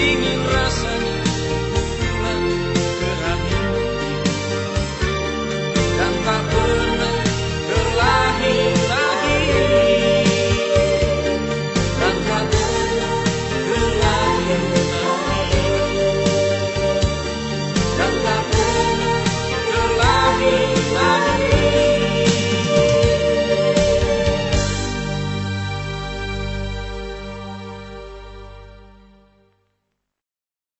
You.